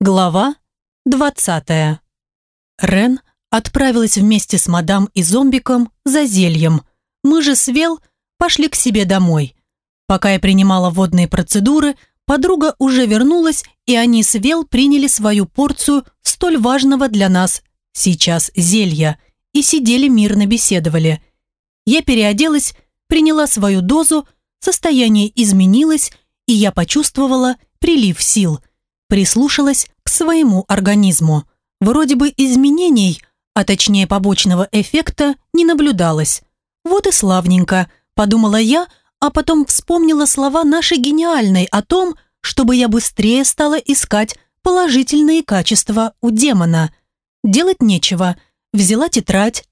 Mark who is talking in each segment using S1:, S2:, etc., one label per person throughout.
S1: Глава 20. Рен отправилась вместе с мадам и зомбиком за зельем. Мы же с Вел пошли к себе домой. Пока я принимала водные процедуры, подруга уже вернулась, и они с Вел приняли свою порцию столь важного для нас сейчас зелья и сидели мирно беседовали. Я переоделась, приняла свою дозу, состояние изменилось, и я почувствовала прилив сил – прислушалась к своему организму. Вроде бы изменений, а точнее побочного эффекта, не наблюдалось. Вот и славненько, подумала я, а потом вспомнила слова нашей гениальной о том, чтобы я быстрее стала искать положительные качества у демона. Делать нечего. Взяла тетрадь,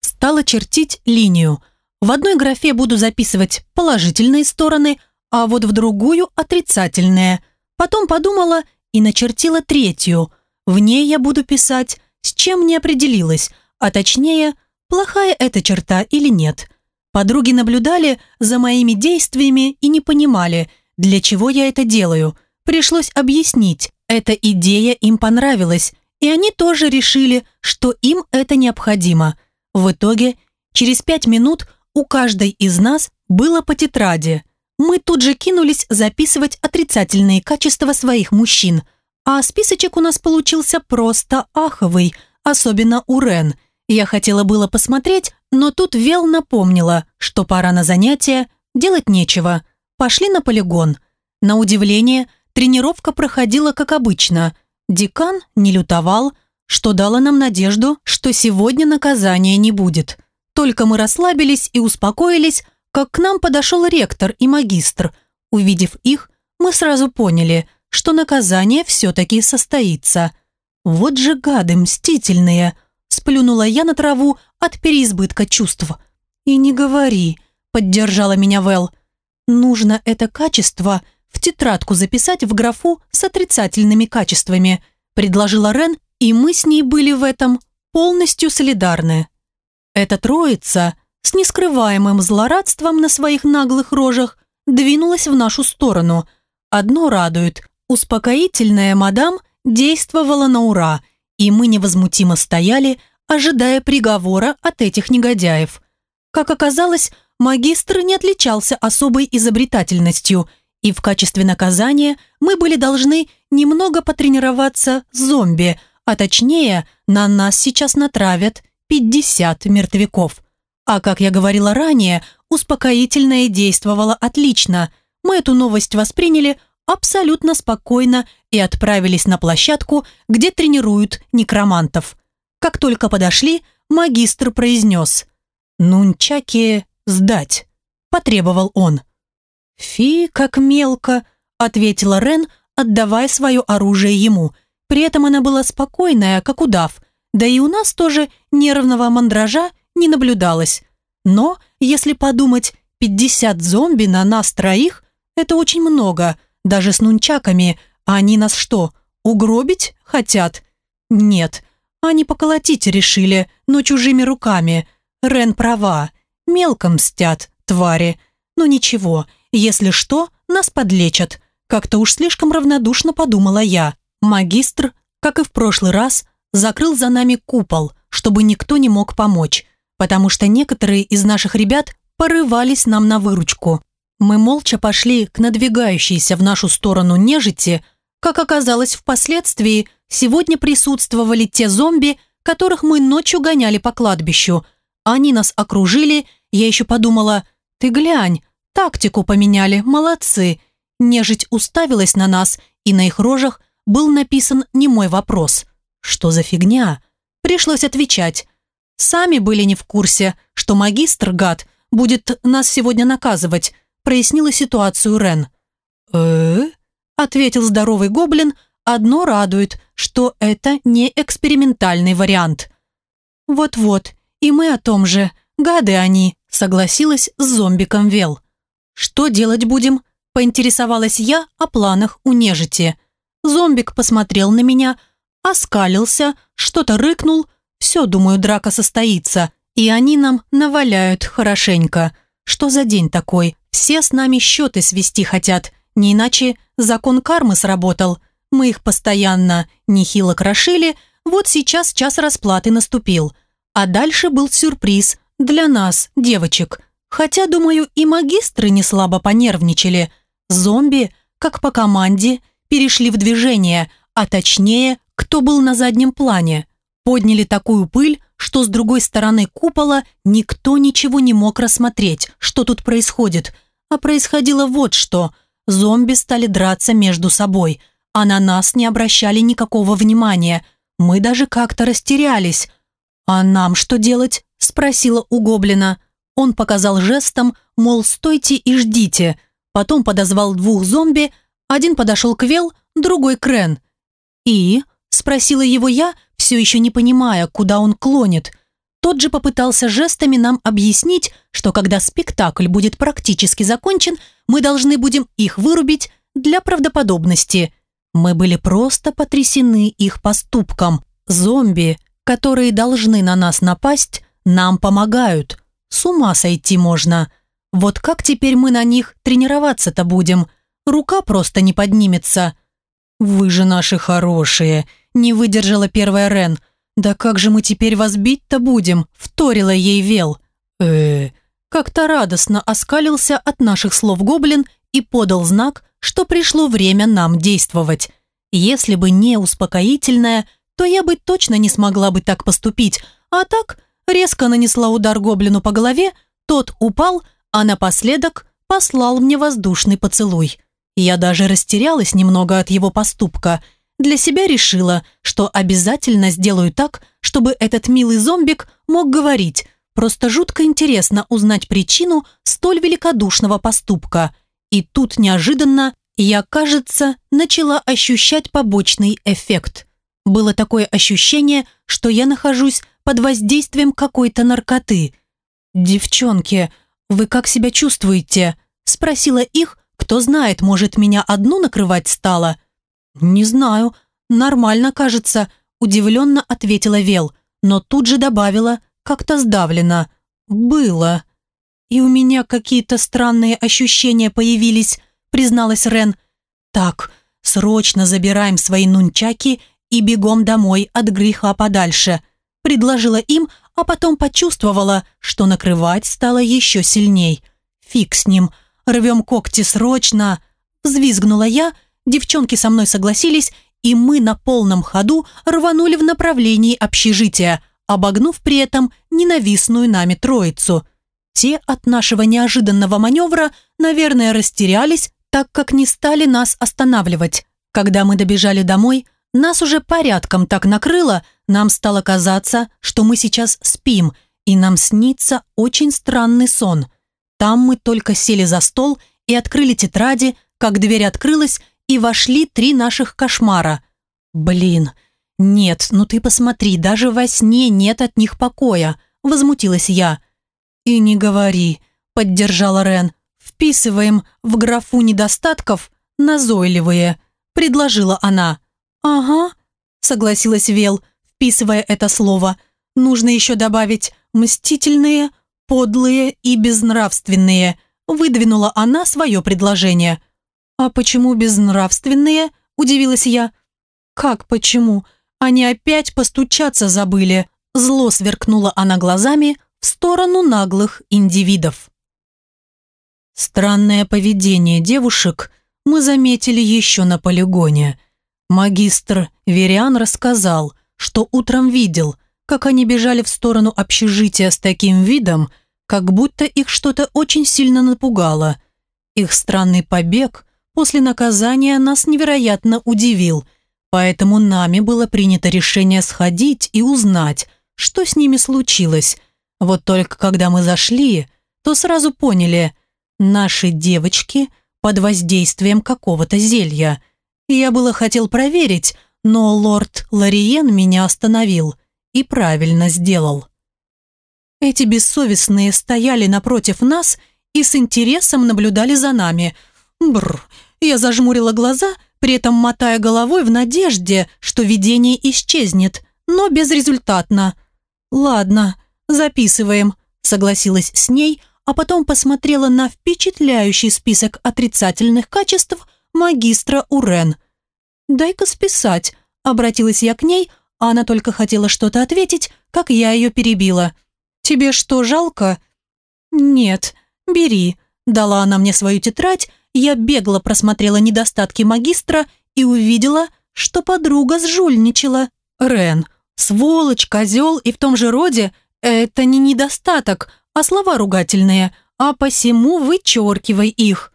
S1: стала чертить линию. В одной графе буду записывать положительные стороны, а вот в другую – отрицательные – Потом подумала и начертила третью. В ней я буду писать, с чем не определилась, а точнее, плохая эта черта или нет. Подруги наблюдали за моими действиями и не понимали, для чего я это делаю. Пришлось объяснить, эта идея им понравилась, и они тоже решили, что им это необходимо. В итоге, через пять минут у каждой из нас было по тетради – мы тут же кинулись записывать отрицательные качества своих мужчин. А списочек у нас получился просто аховый, особенно у Рен. Я хотела было посмотреть, но тут Вел напомнила, что пора на занятия, делать нечего. Пошли на полигон. На удивление, тренировка проходила как обычно. Декан не лютовал, что дало нам надежду, что сегодня наказания не будет. Только мы расслабились и успокоились, как к нам подошел ректор и магистр. Увидев их, мы сразу поняли, что наказание все-таки состоится. Вот же гады мстительные! Сплюнула я на траву от переизбытка чувств. «И не говори», — поддержала меня Вэл. «Нужно это качество в тетрадку записать в графу с отрицательными качествами», предложила Рен, и мы с ней были в этом полностью солидарны. Эта троица с нескрываемым злорадством на своих наглых рожах двинулась в нашу сторону. Одно радует, успокоительная мадам действовала на ура, и мы невозмутимо стояли, ожидая приговора от этих негодяев. Как оказалось, магистр не отличался особой изобретательностью, и в качестве наказания мы были должны немного потренироваться с зомби, а точнее, на нас сейчас натравят 50 мертвяков. А как я говорила ранее, успокоительное действовало отлично. Мы эту новость восприняли абсолютно спокойно и отправились на площадку, где тренируют некромантов. Как только подошли, магистр произнес «Нунчаки сдать», – потребовал он. «Фи, как мелко», – ответила Рен, отдавая свое оружие ему. При этом она была спокойная, как удав, да и у нас тоже нервного мандража не наблюдалось. Но, если подумать, 50 зомби на нас троих – это очень много, даже с нунчаками. А они нас что, угробить хотят? Нет, они поколотить решили, но чужими руками. Рен права, мелко мстят, твари. Но ничего, если что, нас подлечат. Как-то уж слишком равнодушно подумала я. Магистр, как и в прошлый раз, закрыл за нами купол, чтобы никто не мог помочь потому что некоторые из наших ребят порывались нам на выручку. Мы молча пошли к надвигающейся в нашу сторону нежити. Как оказалось впоследствии, сегодня присутствовали те зомби, которых мы ночью гоняли по кладбищу. Они нас окружили, я еще подумала, ты глянь, тактику поменяли, молодцы. Нежить уставилась на нас, и на их рожах был написан немой вопрос. Что за фигня? Пришлось отвечать. Сами были не в курсе, что магистр, гад, будет нас сегодня наказывать, прояснила ситуацию Рен. э ответил здоровый гоблин, одно радует, что это не экспериментальный вариант. «Вот-вот, и мы о том же. Гады они», — согласилась с зомбиком Вел. «Что делать будем?» — поинтересовалась я о планах у нежити. Зомбик посмотрел на меня, оскалился, что-то рыкнул, все, думаю, драка состоится, и они нам наваляют хорошенько. Что за день такой? Все с нами счеты свести хотят, не иначе закон кармы сработал. Мы их постоянно нехило крошили, вот сейчас час расплаты наступил. А дальше был сюрприз для нас, девочек. Хотя, думаю, и магистры не слабо понервничали. Зомби, как по команде, перешли в движение, а точнее, кто был на заднем плане. Подняли такую пыль, что с другой стороны купола никто ничего не мог рассмотреть, что тут происходит. А происходило вот что. Зомби стали драться между собой, а на нас не обращали никакого внимания. Мы даже как-то растерялись. «А нам что делать?» – спросила у гоблина. Он показал жестом, мол, стойте и ждите. Потом подозвал двух зомби, один подошел к Вел, другой к Рен. «И?» – спросила его я, все еще не понимая, куда он клонит. Тот же попытался жестами нам объяснить, что когда спектакль будет практически закончен, мы должны будем их вырубить для правдоподобности. Мы были просто потрясены их поступком. Зомби, которые должны на нас напасть, нам помогают. С ума сойти можно. Вот как теперь мы на них тренироваться-то будем? Рука просто не поднимется. Вы же наши хорошие, не выдержала первая Рен. «Да как же мы теперь вас бить-то будем?» – вторила ей Вел. э Как-то радостно оскалился от наших слов гоблин и подал знак, что пришло время нам действовать. Если бы не успокоительное, то я бы точно не смогла бы так поступить, а так резко нанесла удар гоблину по голове, тот упал, а напоследок послал мне воздушный поцелуй. Я даже растерялась немного от его поступка – для себя решила, что обязательно сделаю так, чтобы этот милый зомбик мог говорить. Просто жутко интересно узнать причину столь великодушного поступка. И тут неожиданно я, кажется, начала ощущать побочный эффект. Было такое ощущение, что я нахожусь под воздействием какой-то наркоты. «Девчонки, вы как себя чувствуете?» Спросила их, кто знает, может, меня одну накрывать стало – «Не знаю. Нормально, кажется», – удивленно ответила Вел, но тут же добавила, как-то сдавленно. «Было». «И у меня какие-то странные ощущения появились», – призналась Рен. «Так, срочно забираем свои нунчаки и бегом домой от греха подальше», – предложила им, а потом почувствовала, что накрывать стало еще сильней. «Фиг с ним, рвем когти срочно», – взвизгнула я – Девчонки со мной согласились, и мы на полном ходу рванули в направлении общежития, обогнув при этом ненавистную нами троицу. Те от нашего неожиданного маневра, наверное, растерялись, так как не стали нас останавливать. Когда мы добежали домой, нас уже порядком так накрыло, нам стало казаться, что мы сейчас спим, и нам снится очень странный сон. Там мы только сели за стол и открыли тетради, как дверь открылась, и вошли три наших кошмара. Блин, нет, ну ты посмотри, даже во сне нет от них покоя, возмутилась я. И не говори, поддержала Рен. Вписываем в графу недостатков назойливые, предложила она. Ага, согласилась Вел, вписывая это слово. Нужно еще добавить мстительные, подлые и безнравственные. Выдвинула она свое предложение. «А почему безнравственные?» – удивилась я. «Как почему? Они опять постучаться забыли!» Зло сверкнула она глазами в сторону наглых индивидов. Странное поведение девушек мы заметили еще на полигоне. Магистр Вериан рассказал, что утром видел, как они бежали в сторону общежития с таким видом, как будто их что-то очень сильно напугало. Их странный побег после наказания нас невероятно удивил, поэтому нами было принято решение сходить и узнать, что с ними случилось. Вот только когда мы зашли, то сразу поняли, наши девочки под воздействием какого-то зелья. Я было хотел проверить, но лорд Лариен меня остановил и правильно сделал. Эти бессовестные стояли напротив нас и с интересом наблюдали за нами – Бррр. Я зажмурила глаза, при этом мотая головой в надежде, что видение исчезнет, но безрезультатно. «Ладно, записываем», — согласилась с ней, а потом посмотрела на впечатляющий список отрицательных качеств магистра Урен. «Дай-ка списать», – обратилась я к ней, а она только хотела что-то ответить, как я ее перебила. «Тебе что, жалко?» «Нет, бери», – дала она мне свою тетрадь, я бегло просмотрела недостатки магистра и увидела, что подруга сжульничала. «Рен, сволочь, козел и в том же роде – это не недостаток, а слова ругательные, а посему вычеркивай их».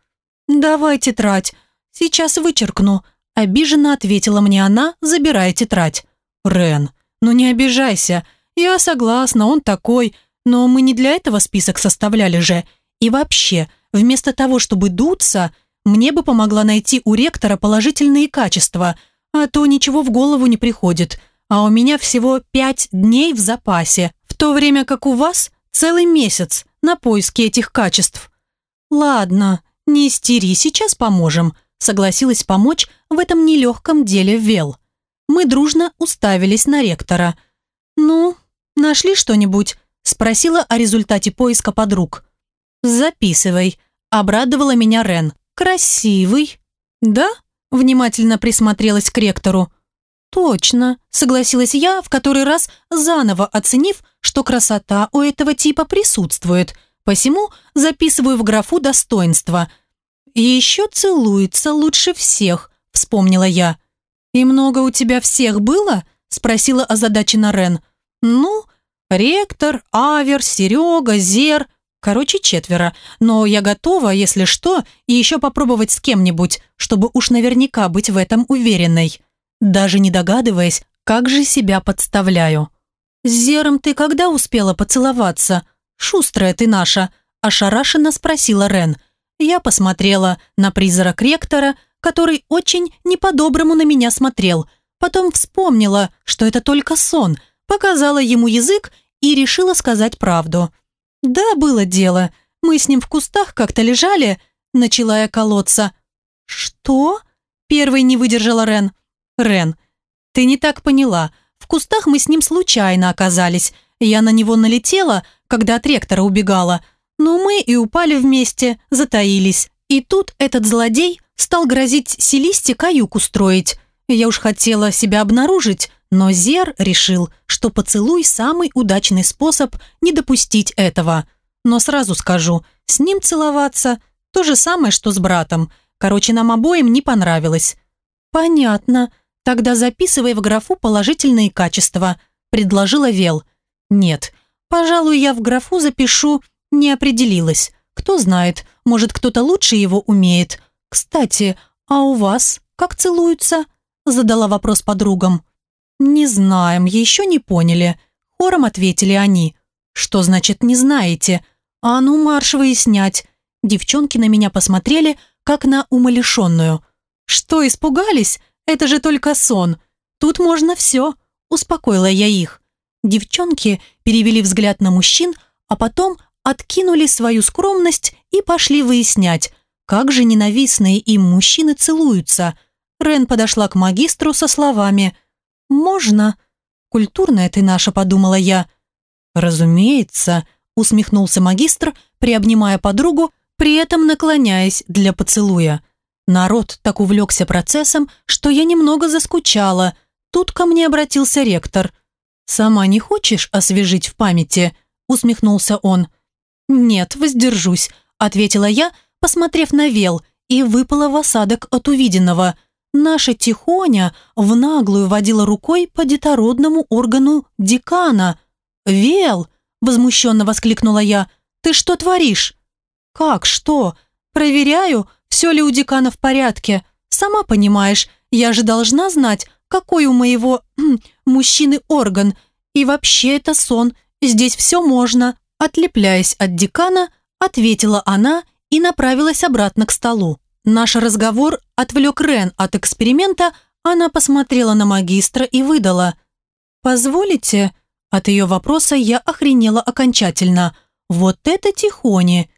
S1: «Давай тетрадь, сейчас вычеркну», – обиженно ответила мне она, забирая тетрадь. «Рен, ну не обижайся, я согласна, он такой, но мы не для этого список составляли же. И вообще, вместо того, чтобы дуться, мне бы помогла найти у ректора положительные качества, а то ничего в голову не приходит. А у меня всего пять дней в запасе, в то время как у вас целый месяц на поиски этих качеств. Ладно, не истери, сейчас поможем, согласилась помочь в этом нелегком деле Вел. Мы дружно уставились на ректора. «Ну, нашли что-нибудь?» спросила о результате поиска подруг. «Записывай», – обрадовала меня Рен. «Красивый». «Да?» – внимательно присмотрелась к ректору. «Точно», – согласилась я, в который раз заново оценив, что красота у этого типа присутствует, посему записываю в графу достоинства. «И еще целуется лучше всех», – вспомнила я. «И много у тебя всех было?» – спросила озадачена Рен. «Ну, ректор, Авер, Серега, Зер...» Короче, четверо. Но я готова, если что, и еще попробовать с кем-нибудь, чтобы уж наверняка быть в этом уверенной. Даже не догадываясь, как же себя подставляю. «С Зером ты когда успела поцеловаться? Шустрая ты наша», – ошарашенно спросила Рен. Я посмотрела на призрак ректора, который очень не по-доброму на меня смотрел. Потом вспомнила, что это только сон, показала ему язык и решила сказать правду – «Да, было дело. Мы с ним в кустах как-то лежали», – начала я колоться. «Что?» – первой не выдержала Рен. «Рен, ты не так поняла. В кустах мы с ним случайно оказались. Я на него налетела, когда от ректора убегала. Но мы и упали вместе, затаились. И тут этот злодей стал грозить Селисте каюк устроить. Я уж хотела себя обнаружить, но Зер решил, что поцелуй – самый удачный способ не допустить этого. Но сразу скажу, с ним целоваться – то же самое, что с братом. Короче, нам обоим не понравилось. «Понятно. Тогда записывай в графу положительные качества», – предложила Вел. «Нет, пожалуй, я в графу запишу «не определилась». Кто знает, может, кто-то лучше его умеет. Кстати, а у вас как целуются?» – задала вопрос подругам. «Не знаем, еще не поняли», – хором ответили они. «Что значит «не знаете»? А ну, марш выяснять». Девчонки на меня посмотрели, как на умалишенную. «Что, испугались? Это же только сон. Тут можно все», – успокоила я их. Девчонки перевели взгляд на мужчин, а потом откинули свою скромность и пошли выяснять, как же ненавистные им мужчины целуются. Рен подошла к магистру со словами – «Можно?» «Культурная ты наша», — подумала я. «Разумеется», — усмехнулся магистр, приобнимая подругу, при этом наклоняясь для поцелуя. Народ так увлекся процессом, что я немного заскучала. Тут ко мне обратился ректор. «Сама не хочешь освежить в памяти?» — усмехнулся он. «Нет, воздержусь», — ответила я, посмотрев на вел, и выпала в осадок от увиденного — Наша Тихоня в наглую водила рукой по детородному органу декана. «Вел!» – возмущенно воскликнула я. «Ты что творишь?» «Как что? Проверяю, все ли у декана в порядке. Сама понимаешь, я же должна знать, какой у моего мужчины орган. И вообще это сон, здесь все можно». Отлепляясь от декана, ответила она и направилась обратно к столу. Наш разговор отвлек Рен от эксперимента, она посмотрела на магистра и выдала. «Позволите?» От ее вопроса я охренела окончательно. «Вот это тихони!»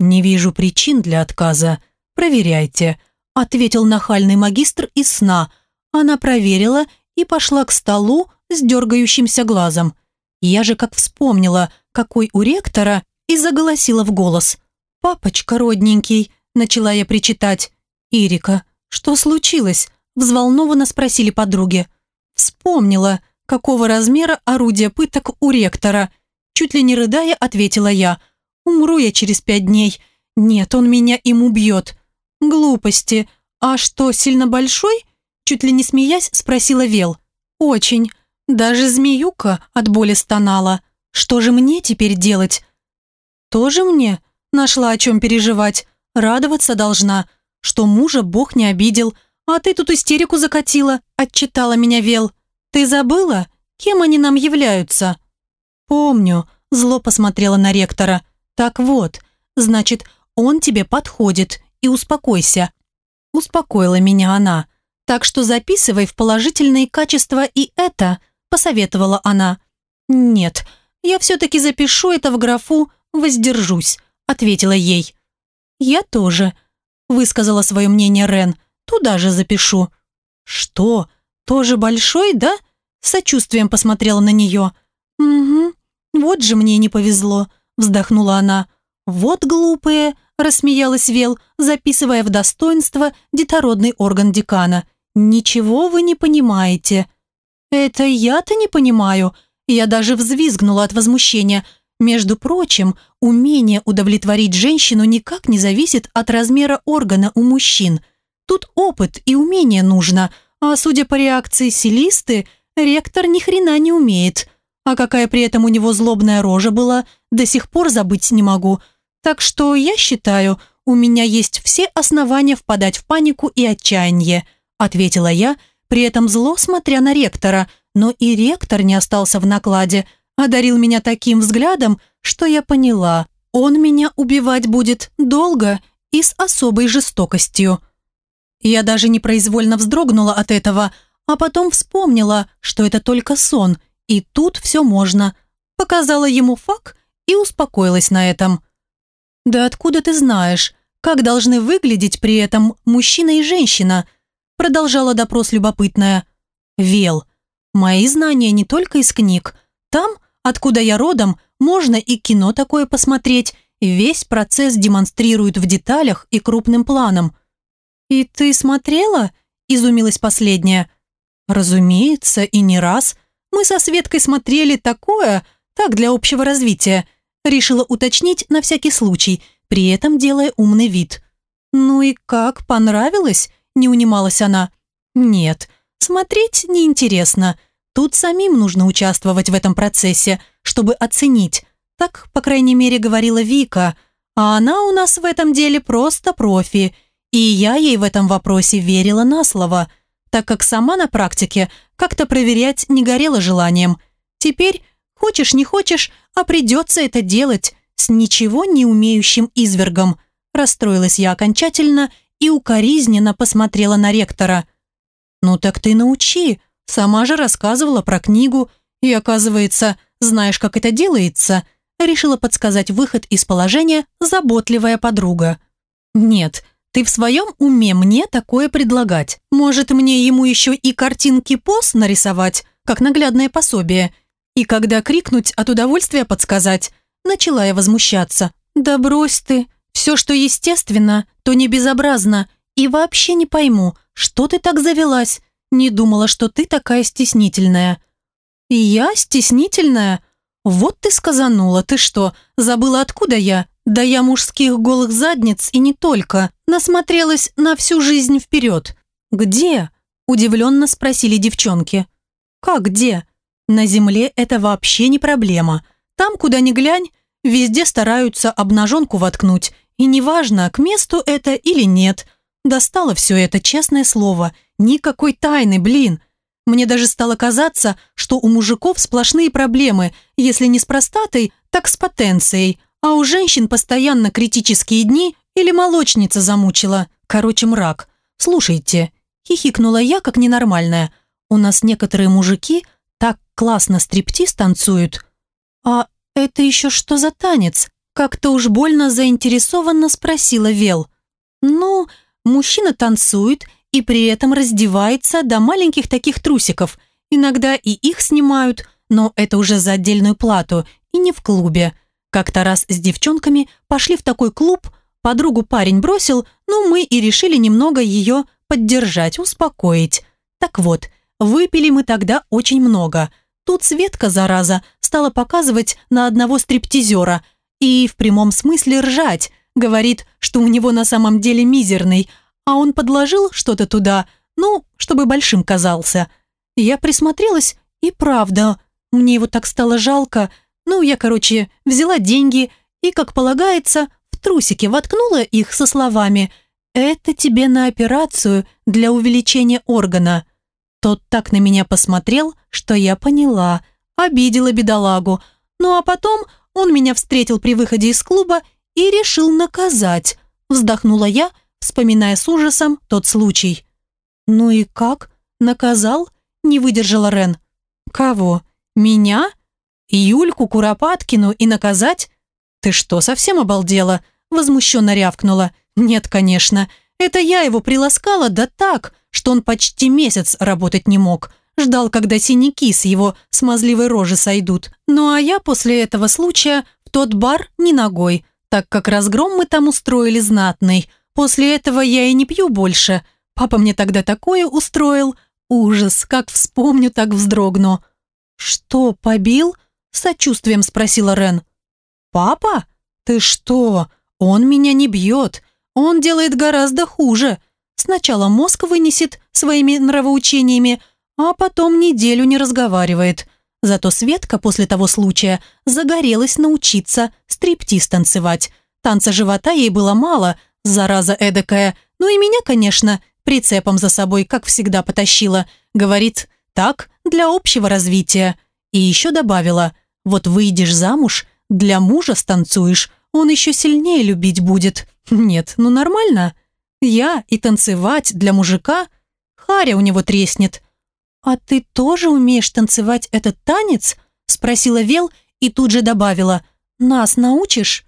S1: «Не вижу причин для отказа. Проверяйте», ответил нахальный магистр из сна. Она проверила и пошла к столу с дергающимся глазом. Я же как вспомнила, какой у ректора, и заголосила в голос. «Папочка родненький, начала я причитать. «Ирика, что случилось?» Взволнованно спросили подруги. Вспомнила, какого размера орудие пыток у ректора. Чуть ли не рыдая, ответила я. Умру я через пять дней. Нет, он меня им убьет. Глупости. А что, сильно большой? Чуть ли не смеясь, спросила Вел. Очень. Даже змеюка от боли стонала. Что же мне теперь делать? Тоже мне? Нашла о чем переживать. Радоваться должна, что мужа Бог не обидел. А ты тут истерику закатила, отчитала меня Вел. Ты забыла, кем они нам являются? Помню, зло посмотрела на ректора. Так вот, значит, он тебе подходит, и успокойся. Успокоила меня она. Так что записывай в положительные качества и это, посоветовала она. Нет, я все-таки запишу это в графу «воздержусь», ответила ей. Я тоже, высказала свое мнение Рен. Туда же запишу. Что, тоже большой, да? сочувствием посмотрела на нее. Угу, вот же мне не повезло, вздохнула она. Вот глупые, рассмеялась Вел, записывая в достоинство детородный орган декана. «Ничего вы не понимаете». «Это я-то не понимаю». Я даже взвизгнула от возмущения. Между прочим, умение удовлетворить женщину никак не зависит от размера органа у мужчин. Тут опыт и умение нужно, а судя по реакции Селисты, ректор ни хрена не умеет. А какая при этом у него злобная рожа была, до сих пор забыть не могу – так что я считаю, у меня есть все основания впадать в панику и отчаяние», ответила я, при этом зло смотря на ректора, но и ректор не остался в накладе, одарил меня таким взглядом, что я поняла, он меня убивать будет долго и с особой жестокостью. Я даже непроизвольно вздрогнула от этого, а потом вспомнила, что это только сон, и тут все можно. Показала ему факт и успокоилась на этом. «Да откуда ты знаешь, как должны выглядеть при этом мужчина и женщина?» Продолжала допрос любопытная. «Вел, мои знания не только из книг. Там, откуда я родом, можно и кино такое посмотреть. Весь процесс демонстрируют в деталях и крупным планом». «И ты смотрела?» – изумилась последняя. «Разумеется, и не раз. Мы со Светкой смотрели такое, так для общего развития. Решила уточнить на всякий случай, при этом делая умный вид. «Ну и как, понравилось?» – не унималась она. «Нет, смотреть неинтересно. Тут самим нужно участвовать в этом процессе, чтобы оценить. Так, по крайней мере, говорила Вика. А она у нас в этом деле просто профи. И я ей в этом вопросе верила на слово, так как сама на практике как-то проверять не горела желанием. Теперь Хочешь, не хочешь, а придется это делать с ничего не умеющим извергом. Расстроилась я окончательно и укоризненно посмотрела на ректора. «Ну так ты научи, сама же рассказывала про книгу, и, оказывается, знаешь, как это делается», решила подсказать выход из положения заботливая подруга. «Нет, ты в своем уме мне такое предлагать? Может, мне ему еще и картинки пост нарисовать, как наглядное пособие, и когда крикнуть от удовольствия подсказать, начала я возмущаться. «Да брось ты, все, что естественно, то не безобразно, и вообще не пойму, что ты так завелась, не думала, что ты такая стеснительная». «Я стеснительная? Вот ты сказанула, ты что, забыла откуда я? Да я мужских голых задниц и не только, насмотрелась на всю жизнь вперед». «Где?» – удивленно спросили девчонки. «Как где?» На земле это вообще не проблема. Там, куда ни глянь, везде стараются обнаженку воткнуть. И неважно, к месту это или нет. Достало все это, честное слово. Никакой тайны, блин. Мне даже стало казаться, что у мужиков сплошные проблемы, если не с простатой, так с потенцией. А у женщин постоянно критические дни или молочница замучила. Короче, мрак. Слушайте, хихикнула я, как ненормальная. У нас некоторые мужики так классно стриптиз танцуют. А это еще что за танец? Как-то уж больно заинтересованно спросила Вел. Ну, мужчина танцует и при этом раздевается до маленьких таких трусиков. Иногда и их снимают, но это уже за отдельную плату и не в клубе. Как-то раз с девчонками пошли в такой клуб, подругу парень бросил, ну мы и решили немного ее поддержать, успокоить. Так вот, выпили мы тогда очень много. Тут Светка, зараза, стала показывать на одного стриптизера и в прямом смысле ржать. Говорит, что у него на самом деле мизерный, а он подложил что-то туда, ну, чтобы большим казался. Я присмотрелась, и правда, мне его так стало жалко. Ну, я, короче, взяла деньги и, как полагается, в трусики воткнула их со словами «Это тебе на операцию для увеличения органа». Тот так на меня посмотрел, что я поняла, обидела бедолагу. Ну а потом он меня встретил при выходе из клуба и решил наказать. Вздохнула я, вспоминая с ужасом тот случай. «Ну и как? Наказал?» – не выдержала Рен. «Кого? Меня? Юльку Куропаткину и наказать? Ты что, совсем обалдела?» – возмущенно рявкнула. «Нет, конечно. Это я его приласкала, да так, что он почти месяц работать не мог. Ждал, когда синяки с его смазливой рожи сойдут. Ну а я после этого случая в тот бар не ногой, так как разгром мы там устроили знатный. После этого я и не пью больше. Папа мне тогда такое устроил. Ужас, как вспомню, так вздрогну. «Что, побил?» – сочувствием спросила Рен. «Папа? Ты что? Он меня не бьет. Он делает гораздо хуже. Сначала мозг вынесет своими нравоучениями, а потом неделю не разговаривает. Зато Светка после того случая загорелась научиться стриптиз танцевать. Танца живота ей было мало, зараза эдакая. Ну и меня, конечно, прицепом за собой, как всегда, потащила. Говорит, так, для общего развития. И еще добавила, вот выйдешь замуж, для мужа станцуешь, он еще сильнее любить будет. Нет, ну нормально. Я и танцевать для мужика? Харя у него треснет. «А ты тоже умеешь танцевать этот танец?» спросила Вел и тут же добавила «Нас научишь?»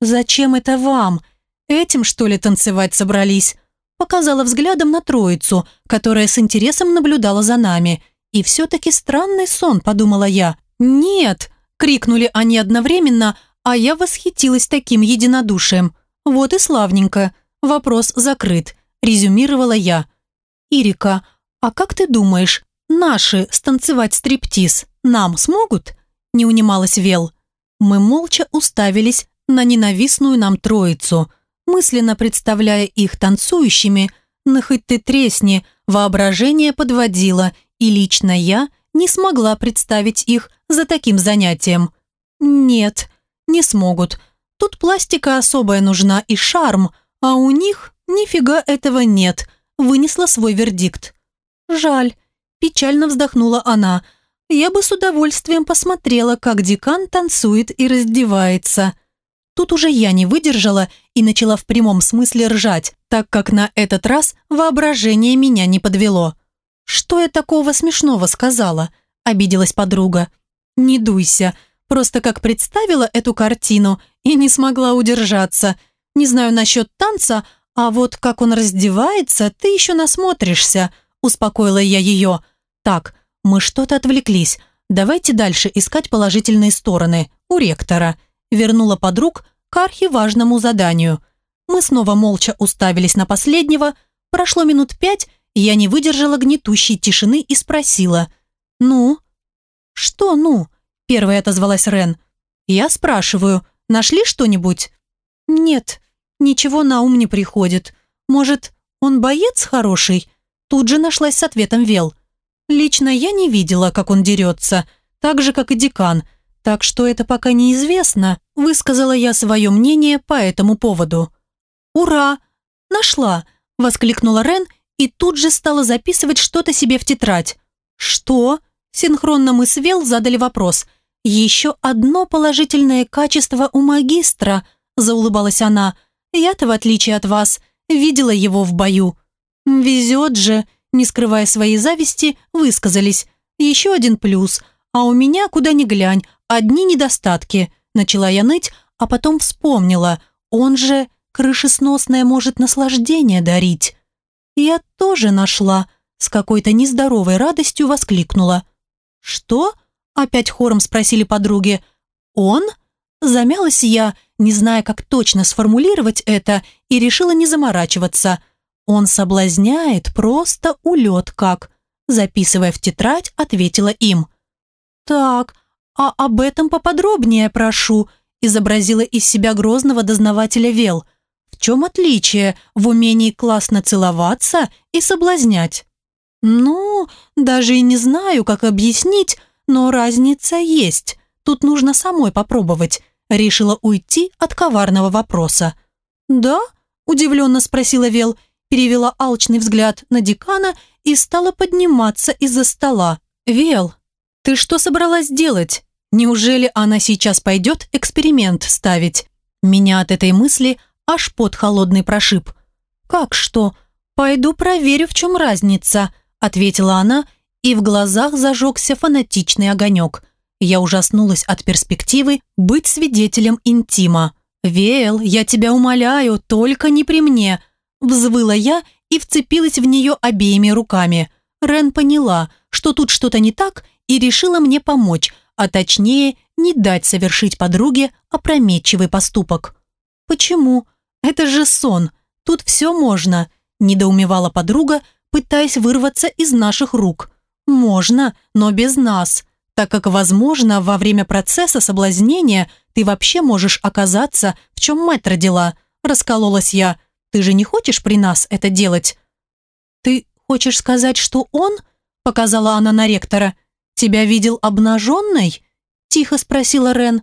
S1: «Зачем это вам? Этим, что ли, танцевать собрались?» Показала взглядом на троицу, которая с интересом наблюдала за нами. «И все-таки странный сон», подумала я. «Нет!» – крикнули они одновременно, а я восхитилась таким единодушием. «Вот и славненько. Вопрос закрыт», – резюмировала я. «Ирика, а как ты думаешь, «Наши станцевать стриптиз нам смогут?» – не унималась Вел. Мы молча уставились на ненавистную нам троицу, мысленно представляя их танцующими, но хоть ты тресни, воображение подводило, и лично я не смогла представить их за таким занятием. Нет, не смогут. Тут пластика особая нужна и шарм, а у них нифига этого нет, вынесла свой вердикт. Жаль, Печально вздохнула она. Я бы с удовольствием посмотрела, как декан танцует и раздевается. Тут уже я не выдержала и начала в прямом смысле ржать, так как на этот раз воображение меня не подвело. «Что я такого смешного сказала?» – обиделась подруга. «Не дуйся, просто как представила эту картину и не смогла удержаться. Не знаю насчет танца, а вот как он раздевается, ты еще насмотришься», – успокоила я ее – «Так, мы что-то отвлеклись. Давайте дальше искать положительные стороны. У ректора». Вернула подруг к архиважному заданию. Мы снова молча уставились на последнего. Прошло минут пять, и я не выдержала гнетущей тишины и спросила. «Ну?» «Что «ну?» – первая отозвалась Рен. «Я спрашиваю, нашли что-нибудь?» «Нет, ничего на ум не приходит. Может, он боец хороший?» Тут же нашлась с ответом Вел. Лично я не видела, как он дерется, так же, как и декан, так что это пока неизвестно, высказала я свое мнение по этому поводу. «Ура! Нашла!» – воскликнула Рен и тут же стала записывать что-то себе в тетрадь. «Что?» – синхронно мы с Вел задали вопрос. «Еще одно положительное качество у магистра», – заулыбалась она. «Я-то, в отличие от вас, видела его в бою». «Везет же», не скрывая своей зависти, высказались. «Еще один плюс, а у меня, куда ни глянь, одни недостатки». Начала я ныть, а потом вспомнила. Он же крышесносное может наслаждение дарить. Я тоже нашла. С какой-то нездоровой радостью воскликнула. «Что?» – опять хором спросили подруги. «Он?» Замялась я, не зная, как точно сформулировать это, и решила не заморачиваться. Он соблазняет просто улет как. Записывая в тетрадь, ответила им. «Так, а об этом поподробнее прошу», изобразила из себя грозного дознавателя Вел. В чем отличие в умении классно целоваться и соблазнять? Ну, даже и не знаю, как объяснить, но разница есть. Тут нужно самой попробовать. Решила уйти от коварного вопроса. «Да?» – удивленно спросила Вел, перевела алчный взгляд на декана и стала подниматься из-за стола. «Вел, ты что собралась делать? Неужели она сейчас пойдет эксперимент ставить?» Меня от этой мысли аж под холодный прошиб. «Как что? Пойду проверю, в чем разница», ответила она, и в глазах зажегся фанатичный огонек. Я ужаснулась от перспективы быть свидетелем интима. «Вел, я тебя умоляю, только не при мне», взвыла я и вцепилась в нее обеими руками. Рен поняла, что тут что-то не так, и решила мне помочь, а точнее, не дать совершить подруге опрометчивый поступок. «Почему? Это же сон. Тут все можно», – недоумевала подруга, пытаясь вырваться из наших рук. «Можно, но без нас, так как, возможно, во время процесса соблазнения ты вообще можешь оказаться, в чем мать родила», – раскололась я. «Ты же не хочешь при нас это делать?» «Ты хочешь сказать, что он?» – показала она на ректора. «Тебя видел обнаженной?» – тихо спросила Рен.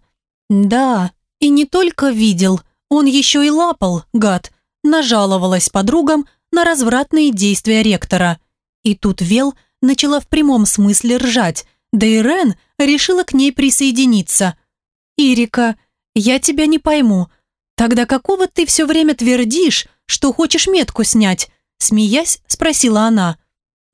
S1: «Да, и не только видел», он еще и лапал, гад, нажаловалась подругам на развратные действия ректора. И тут Вел начала в прямом смысле ржать, да и Рен решила к ней присоединиться. «Ирика, я тебя не пойму. Тогда какого ты все время твердишь, что хочешь метку снять?» Смеясь, спросила она.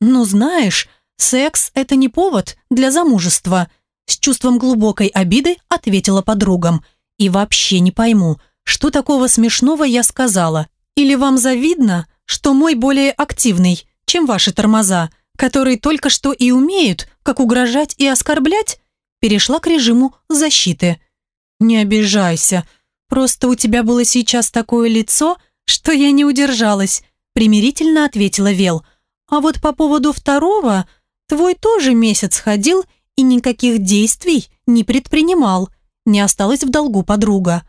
S1: «Ну, знаешь, секс – это не повод для замужества», с чувством глубокой обиды ответила подругам. «И вообще не пойму, что такого смешного я сказала? Или вам завидно, что мой более активный, чем ваши тормоза, которые только что и умеют, как угрожать и оскорблять? Перешла к режиму защиты. Не обижайся. Просто у тебя было сейчас такое лицо, что я не удержалась, примирительно ответила Вел. А вот по поводу второго, твой тоже месяц ходил и никаких действий не предпринимал. Не осталась в долгу подруга.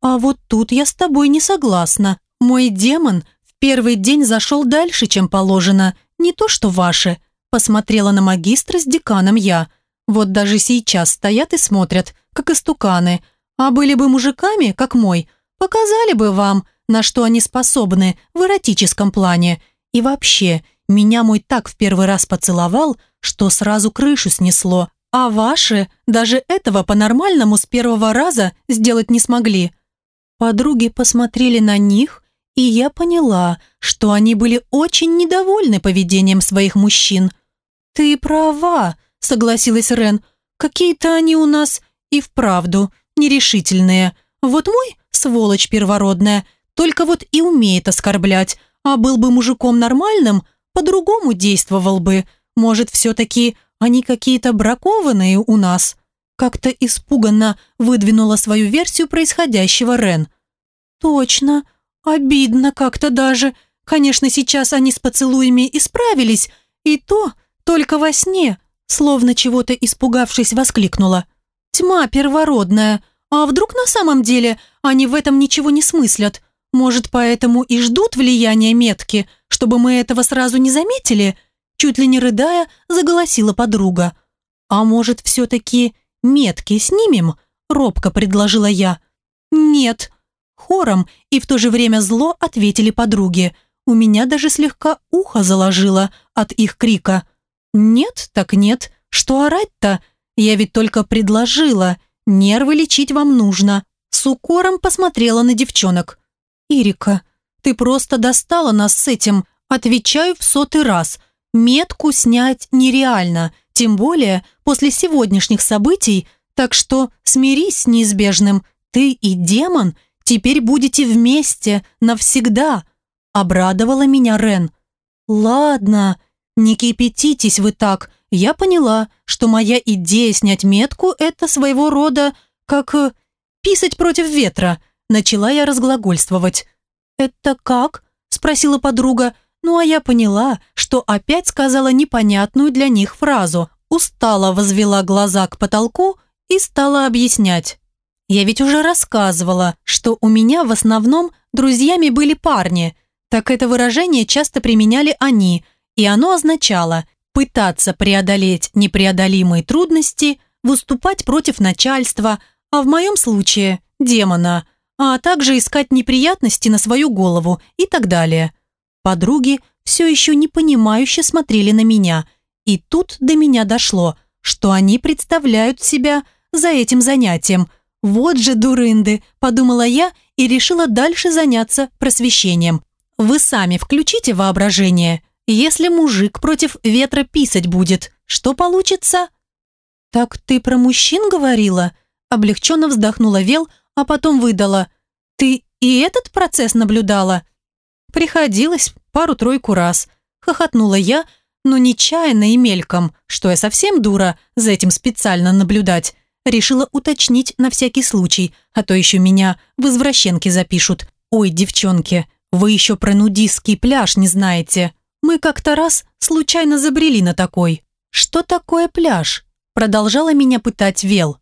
S1: «А вот тут я с тобой не согласна. Мой демон в первый день зашел дальше, чем положено. Не то что ваши». Посмотрела на магистра с деканом я. Вот даже сейчас стоят и смотрят, как истуканы. А были бы мужиками, как мой, показали бы вам, на что они способны в эротическом плане. И вообще, меня мой так в первый раз поцеловал, что сразу крышу снесло. А ваши даже этого по-нормальному с первого раза сделать не смогли. Подруги посмотрели на них, и я поняла, что они были очень недовольны поведением своих мужчин. «Ты права», — согласилась Рен. «Какие-то они у нас и вправду нерешительные. Вот мой, сволочь первородная, только вот и умеет оскорблять, а был бы мужиком нормальным, по-другому действовал бы. Может, все-таки они какие-то бракованные у нас?» Как-то испуганно выдвинула свою версию происходящего Рен. «Точно. Обидно как-то даже. Конечно, сейчас они с поцелуями исправились, и то только во сне», словно чего-то испугавшись, воскликнула. «Тьма первородная. А вдруг на самом деле они в этом ничего не смыслят? Может, поэтому и ждут влияния метки, чтобы мы этого сразу не заметили?» Чуть ли не рыдая, заголосила подруга. «А может, все-таки метки снимем?» – робко предложила я. «Нет», – хором и в то же время зло ответили подруги. У меня даже слегка ухо заложило от их крика. «Нет, так нет. Что орать-то? Я ведь только предложила. Нервы лечить вам нужно». С укором посмотрела на девчонок. «Ирика, ты просто достала нас с этим. Отвечаю в сотый раз. Метку снять нереально, тем более после сегодняшних событий, так что смирись с неизбежным. Ты и демон теперь будете вместе навсегда», – обрадовала меня Рен. «Ладно, не кипятитесь вы так. Я поняла, что моя идея снять метку – это своего рода как э, писать против ветра», – начала я разглагольствовать. «Это как?» спросила подруга. Ну а я поняла, что опять сказала непонятную для них фразу. Устала возвела глаза к потолку и стала объяснять. Я ведь уже рассказывала, что у меня в основном друзьями были парни. Так это выражение часто применяли они, и оно означало пытаться преодолеть непреодолимые трудности, выступать против начальства, а в моем случае – демона, а также искать неприятности на свою голову и так далее. Подруги все еще непонимающе смотрели на меня, и тут до меня дошло, что они представляют себя за этим занятием. Вот же дурынды, подумала я и решила дальше заняться просвещением. Вы сами включите воображение. Если мужик против ветра писать будет, что получится? «Так ты про мужчин говорила?» Облегченно вздохнула Вел, а потом выдала. «Ты и этот процесс наблюдала?» «Приходилось пару-тройку раз», — хохотнула я, но нечаянно и мельком, что я совсем дура за этим специально наблюдать. Решила уточнить на всякий случай, а то еще меня в извращенке запишут. «Ой, девчонки, вы еще про нудистский пляж не знаете. Мы как-то раз случайно забрели на такой». «Что такое пляж?» Продолжала меня пытать Вел.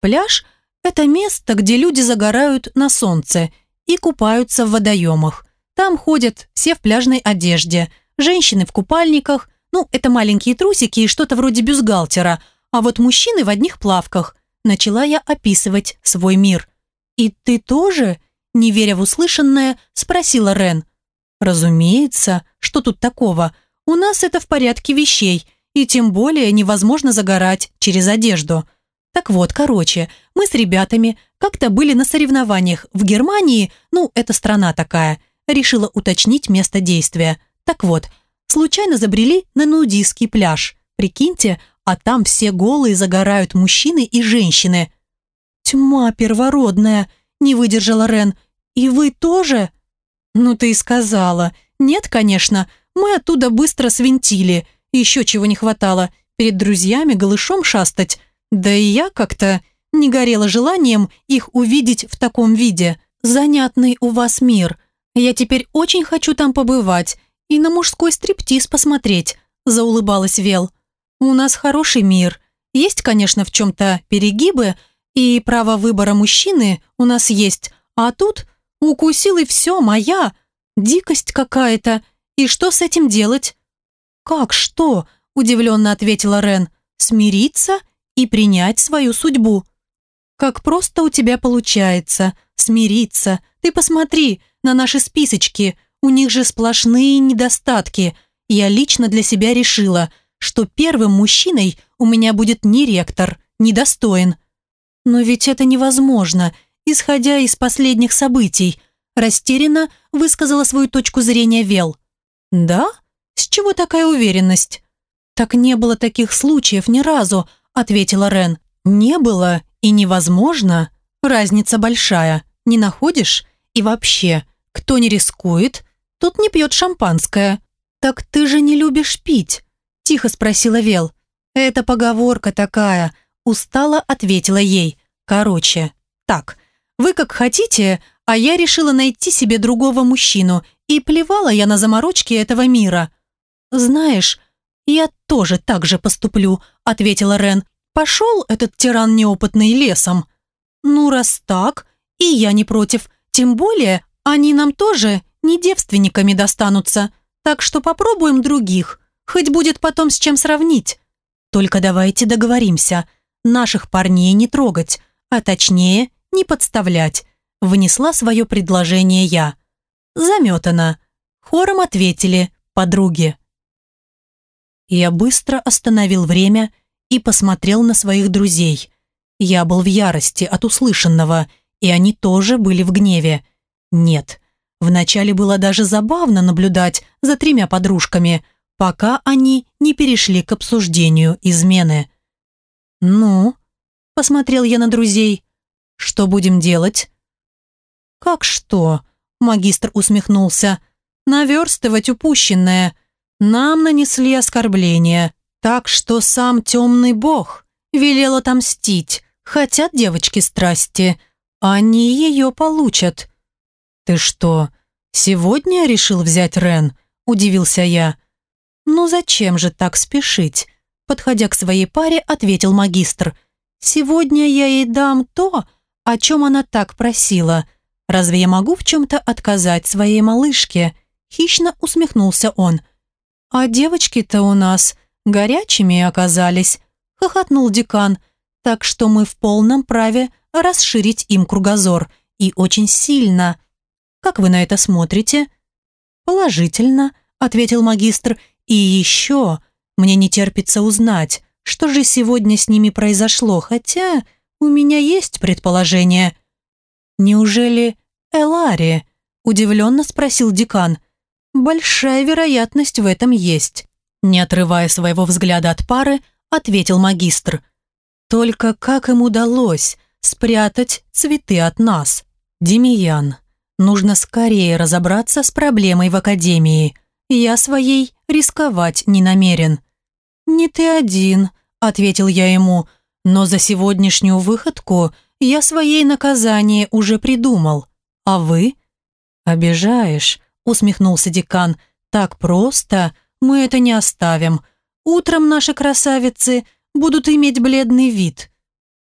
S1: Пляж – это место, где люди загорают на солнце и купаются в водоемах. Там ходят все в пляжной одежде, женщины в купальниках, ну, это маленькие трусики и что-то вроде бюстгальтера, а вот мужчины в одних плавках. Начала я описывать свой мир. «И ты тоже?» – не веря в услышанное, спросила Рен. «Разумеется, что тут такого? У нас это в порядке вещей – и тем более невозможно загорать через одежду. Так вот, короче, мы с ребятами как-то были на соревнованиях в Германии, ну, это страна такая, решила уточнить место действия. Так вот, случайно забрели на нудистский пляж. Прикиньте, а там все голые загорают мужчины и женщины. «Тьма первородная», – не выдержала Рен. «И вы тоже?» «Ну ты и сказала. Нет, конечно, мы оттуда быстро свинтили. Еще чего не хватало, перед друзьями голышом шастать. Да и я как-то не горела желанием их увидеть в таком виде. Занятный у вас мир. Я теперь очень хочу там побывать и на мужской стриптиз посмотреть», заулыбалась Вел. «У нас хороший мир. Есть, конечно, в чем-то перегибы, и право выбора мужчины у нас есть, а тут укусил и все, моя. Дикость какая-то. И что с этим делать? «Как что?» – удивленно ответила Рен. «Смириться и принять свою судьбу». «Как просто у тебя получается. Смириться. Ты посмотри на наши списочки. У них же сплошные недостатки. Я лично для себя решила, что первым мужчиной у меня будет не ректор, недостоин». «Но ведь это невозможно, исходя из последних событий», растерянно высказала свою точку зрения Вел. «Да?» «С чего такая уверенность?» «Так не было таких случаев ни разу», — ответила Рен. «Не было и невозможно. Разница большая. Не находишь? И вообще, кто не рискует, тот не пьет шампанское». «Так ты же не любишь пить?» – тихо спросила Вел. «Это поговорка такая», – устало ответила ей. «Короче, так, вы как хотите, а я решила найти себе другого мужчину, и плевала я на заморочки этого мира. «Знаешь, я тоже так же поступлю», — ответила Рен. «Пошел этот тиран неопытный лесом». «Ну, раз так, и я не против. Тем более, они нам тоже не девственниками достанутся. Так что попробуем других. Хоть будет потом с чем сравнить. Только давайте договоримся. Наших парней не трогать, а точнее, не подставлять». Внесла свое предложение я. Заметано. Хором ответили подруги. Я быстро остановил время и посмотрел на своих друзей. Я был в ярости от услышанного, и они тоже были в гневе. Нет, вначале было даже забавно наблюдать за тремя подружками, пока они не перешли к обсуждению измены. «Ну?» – посмотрел я на друзей. «Что будем делать?» «Как что?» – магистр усмехнулся. «Наверстывать упущенное. Нам нанесли оскорбление, так что сам темный бог велел отомстить. Хотят девочки страсти, они ее получат. Ты что, «Сегодня решил взять Рен?» – удивился я. «Ну зачем же так спешить?» Подходя к своей паре, ответил магистр. «Сегодня я ей дам то, о чем она так просила. Разве я могу в чем-то отказать своей малышке?» Хищно усмехнулся он. «А девочки-то у нас горячими оказались», – хохотнул декан. «Так что мы в полном праве расширить им кругозор. И очень сильно. Как вы на это смотрите?» «Положительно», – ответил магистр. «И еще мне не терпится узнать, что же сегодня с ними произошло, хотя у меня есть предположение». «Неужели Элари?» – удивленно спросил декан. «Большая вероятность в этом есть», – не отрывая своего взгляда от пары, ответил магистр. «Только как им удалось спрятать цветы от нас? Демиян, нужно скорее разобраться с проблемой в академии. Я своей рисковать не намерен». «Не ты один», – ответил я ему, – «но за сегодняшнюю выходку я своей наказание уже придумал. А вы?» «Обижаешь», усмехнулся декан. «Так просто мы это не оставим. Утром наши красавицы будут иметь бледный вид».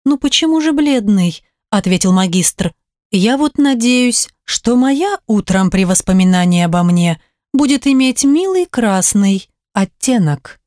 S1: «Ну почему же бледный?» – ответил магистр. «Я вот надеюсь, что моя утром при воспоминании обо мне будет иметь милый красный оттенок».